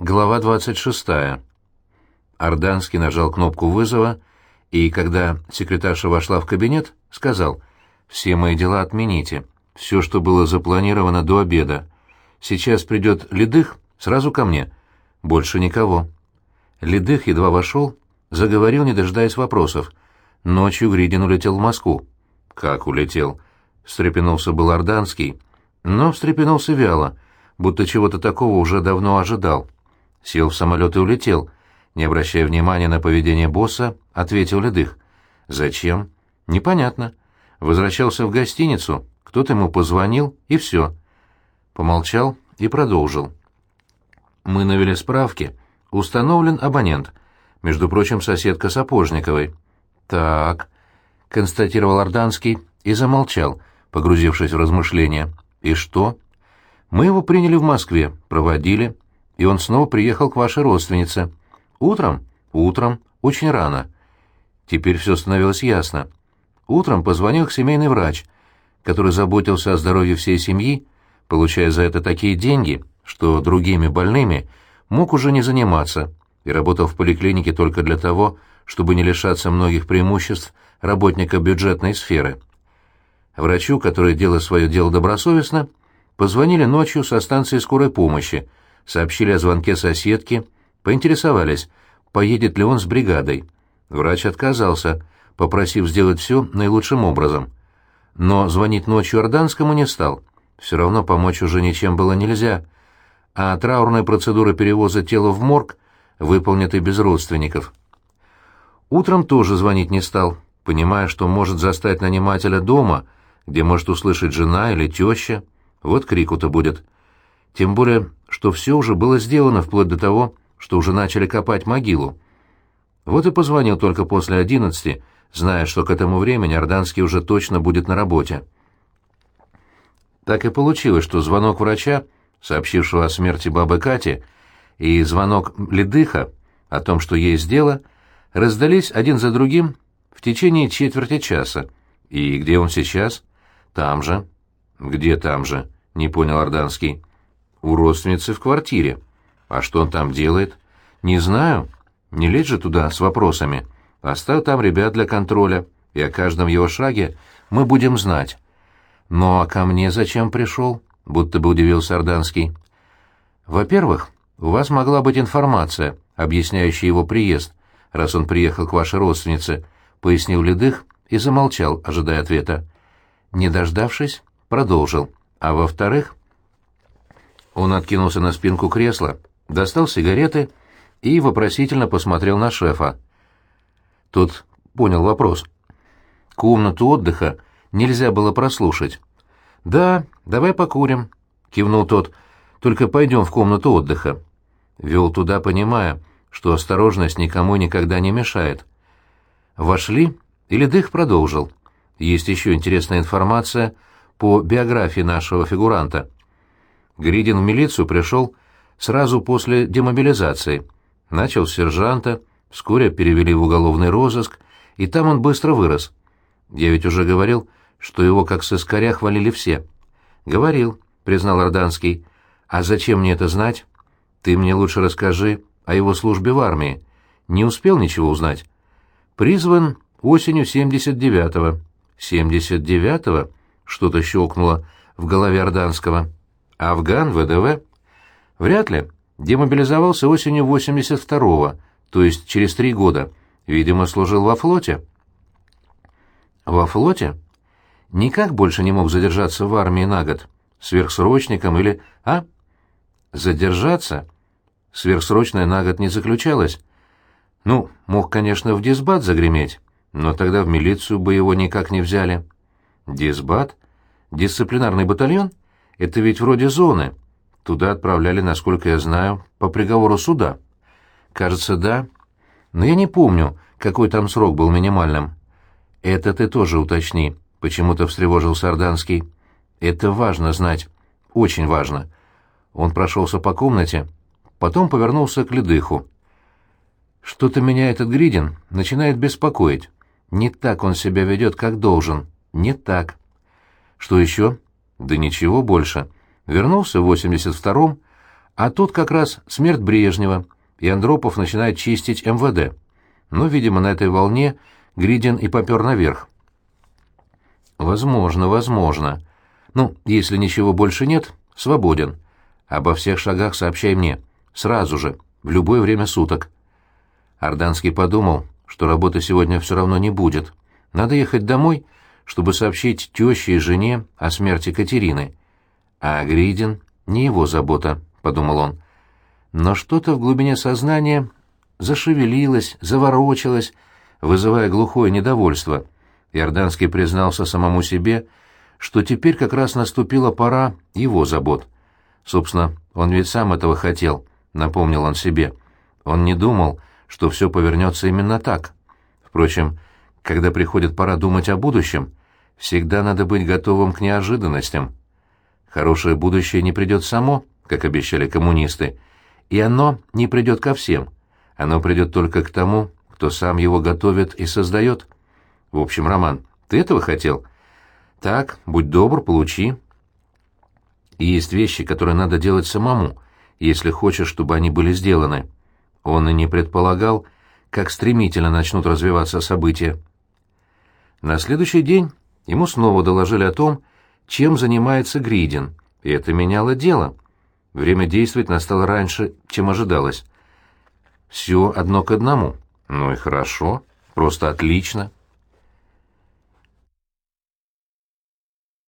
Глава 26. Орданский нажал кнопку вызова и, когда секретарша вошла в кабинет, сказал «Все мои дела отмените, все, что было запланировано до обеда. Сейчас придет Ледых, сразу ко мне. Больше никого». Ледых едва вошел, заговорил, не дожидаясь вопросов. Ночью Гридин улетел в Москву. «Как улетел?» — встрепенулся был Орданский, но встрепенулся вяло, будто чего-то такого уже давно ожидал. Сел в самолет и улетел. Не обращая внимания на поведение босса, ответил Ледых. «Зачем?» «Непонятно. Возвращался в гостиницу, кто-то ему позвонил, и все». Помолчал и продолжил. «Мы навели справки. Установлен абонент. Между прочим, соседка Сапожниковой». «Так», — констатировал Орданский и замолчал, погрузившись в размышления. «И что?» «Мы его приняли в Москве, проводили, и он снова приехал к вашей родственнице. Утром? Утром. Очень рано. Теперь все становилось ясно. Утром позвонил к семейный врач, который заботился о здоровье всей семьи, получая за это такие деньги, что другими больными мог уже не заниматься, и работал в поликлинике только для того, чтобы не лишаться многих преимуществ работника бюджетной сферы. Врачу, который делал свое дело добросовестно, позвонили ночью со станции скорой помощи, сообщили о звонке соседки, поинтересовались, поедет ли он с бригадой. Врач отказался, попросив сделать все наилучшим образом. Но звонить ночью Орданскому не стал. Все равно помочь уже ничем было нельзя. А траурная процедура перевоза тела в морг выполнят и без родственников. Утром тоже звонить не стал, понимая, что может застать нанимателя дома, где может услышать жена или теща. Вот крику-то будет. Тем более, что все уже было сделано вплоть до того, что уже начали копать могилу. Вот и позвонил только после одиннадцати, зная, что к этому времени Орданский уже точно будет на работе. Так и получилось, что звонок врача, сообщившего о смерти бабы Кати, и звонок Ледыха о том, что есть дело, раздались один за другим в течение четверти часа. И где он сейчас? Там же. Где там же? Не понял Орданский. У родственницы в квартире. А что он там делает? Не знаю. Не лезь же туда с вопросами. Оставь там ребят для контроля, и о каждом его шаге мы будем знать. Ну а ко мне зачем пришел? Будто бы удивился Орданский. Во-первых, у вас могла быть информация, объясняющая его приезд, раз он приехал к вашей родственнице, пояснил Ледых и замолчал, ожидая ответа. Не дождавшись, продолжил. А во-вторых, он откинулся на спинку кресла, достал сигареты и вопросительно посмотрел на шефа. Тот понял вопрос. Комнату отдыха нельзя было прослушать. «Да, давай покурим», — кивнул тот. «Только пойдем в комнату отдыха». Вел туда, понимая, что осторожность никому никогда не мешает. Вошли, и Ледых продолжил. Есть еще интересная информация по биографии нашего фигуранта. Гридин в милицию пришел сразу после демобилизации. Начал с сержанта, вскоре перевели в уголовный розыск, и там он быстро вырос. Я ведь уже говорил, что его как сыскаря хвалили все. «Говорил», — признал Орданский. «А зачем мне это знать? Ты мне лучше расскажи о его службе в армии. Не успел ничего узнать?» «Призван осенью 79-го». «79-го?» — что-то щелкнуло в голове Орданского. Афган, ВДВ? Вряд ли. Демобилизовался осенью 82-го, то есть через три года. Видимо, служил во флоте. Во флоте? Никак больше не мог задержаться в армии на год. Сверхсрочником или... А? Задержаться? Сверхсрочное на год не заключалось. Ну, мог, конечно, в дисбат загреметь, но тогда в милицию бы его никак не взяли. Дисбат? Дисциплинарный батальон? — это ведь вроде зоны. Туда отправляли, насколько я знаю, по приговору суда. Кажется, да. Но я не помню, какой там срок был минимальным. Это ты тоже уточни, почему-то встревожился Орданский. Это важно знать. Очень важно. Он прошелся по комнате, потом повернулся к Ледыху. Что-то меня этот Гридин начинает беспокоить. Не так он себя ведет, как должен. Не так. Что еще? Да ничего больше. Вернулся в 82-м, А тут как раз смерть Брежнева, и Андропов начинает чистить МВД. Ну, видимо, на этой волне Гридин и попер наверх. Возможно, возможно. Ну, если ничего больше нет, свободен. Обо всех шагах сообщай мне. Сразу же, в любое время суток. Орданский подумал, что работы сегодня все равно не будет. Надо ехать домой, чтобы сообщить теще и жене о смерти Катерины. А Гридин — не его забота, — подумал он. Но что-то в глубине сознания зашевелилось, заворочилось, вызывая глухое недовольство. Иорданский признался самому себе, что теперь как раз наступила пора его забот. Собственно, он ведь сам этого хотел, напомнил он себе. Он не думал, что все повернется именно так. Впрочем, когда приходит пора думать о будущем, всегда надо быть готовым к неожиданностям. Хорошее будущее не придет само, как обещали коммунисты, и оно не придет ко всем. Оно придет только к тому, кто сам его готовит и создает. В общем, Роман, ты этого хотел? Так, будь добр, получи. И есть вещи, которые надо делать самому, если хочешь, чтобы они были сделаны. Он и не предполагал, как стремительно начнут развиваться события. На следующий день ему снова доложили о том, чем занимается Гридин, и это меняло дело. Время действовать настало раньше, чем ожидалось. Все одно к одному. Ну и хорошо, просто отлично.